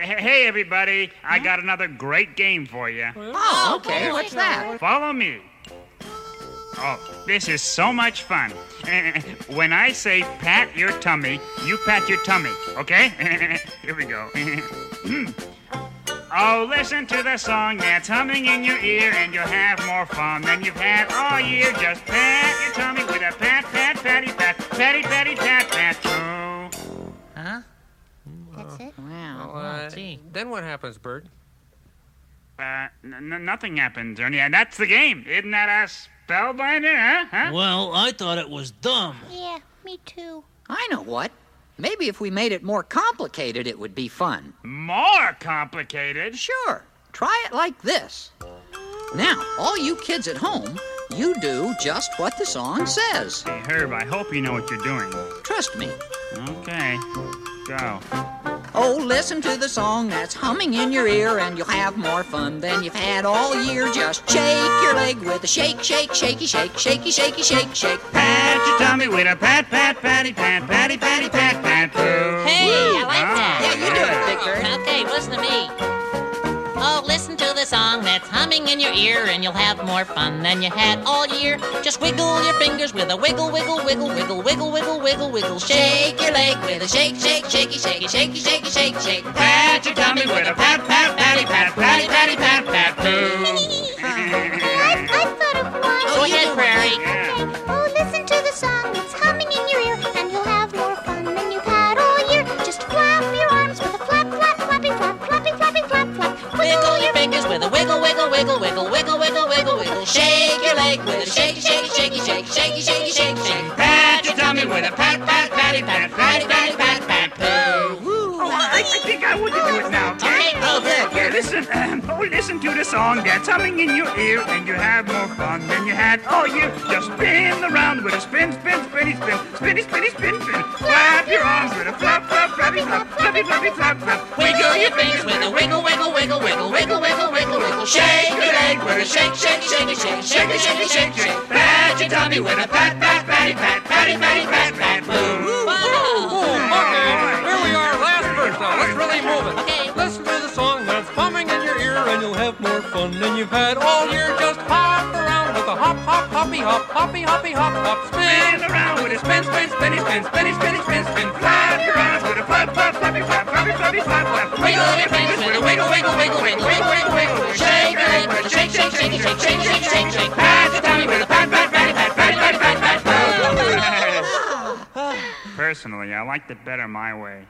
Hey, hey, everybody, I got another great game for you. Oh, oh, okay. What's that? Follow me. Oh, this is so much fun. When I say pat your tummy, you pat your tummy, okay? Here we go. Hmm. oh, listen to the song that's humming in your ear, and you'll have more fun than you've had all year. Just pat your tummy with a pat, pat, patty, pat, patty, patty, pat, pat, true. Huh? That's it? Wow. Uh, gee. then what happens, Bert? Uh, n- n- nothing happens, Ernie, and that's the game. Isn't that a spellbinder, huh? huh? Well, I thought it was dumb. Yeah, me too. I know what. Maybe if we made it more complicated, it would be fun. More complicated? Sure. Try it like this. Now, all you kids at home, you do just what the song says. Hey, Herb, I hope you know what you're doing. Trust me. Okay, go. Oh, listen to the song that's humming in your ear, and you'll have more fun than you've had all year. Just shake your leg with a shake, shake, shaky, shake, shaky, shaky, shake, shake. Pat your tummy with a pat, pat, patty, pat, patty, patty, pat, pat, poo. Hey, I like that. Yeah, you do it, Big Bird. Okay, listen song that's humming in your ear, and you'll have more fun than you had all year. Just wiggle your fingers with a wiggle, wiggle, wiggle, wiggle, wiggle, wiggle, wiggle, wiggle. Shake your leg with a shake, shake, shaky, shaky, shaky, shaky, shake, shake. Pat your tummy with a pat, pat, patty, pat, patty, patty, pat, Shake your leg with a shaky, shaky, shaky, shaky, shaky, shaky, shake, shake. Pat your tummy with a pat, pat, patty, pat, patty, patty, pat, pat, poo. Oh, I, I think I would do it now, Okay, Oh, good. Yeah, listen, um, oh, listen to the song that's humming in your ear, and you have more fun than you had all year. Just spin around with a spin, spin, spinny, spin, spinny, spinny, spin, spin. Flap your arms with a flap, flap, flap, flappy, with shake, shake, shake, shake, shake, shake, shake, shake. Pat your tummy with a pat, pat, patty, pat, patty, patty, pat, pat, boom. Okay. Here we are, last verse now. Let's really move it. Okay. Listen to the song that's humming in your ear, and you'll have more fun than you've had all year. Just hop around with a hop, hop, hoppy, hop, hoppy, hoppy, hop, hop. Spin around with a spin, spin, spinny, spin, spinny, spinny, spin, spin. Flap Personally, I liked it better my way.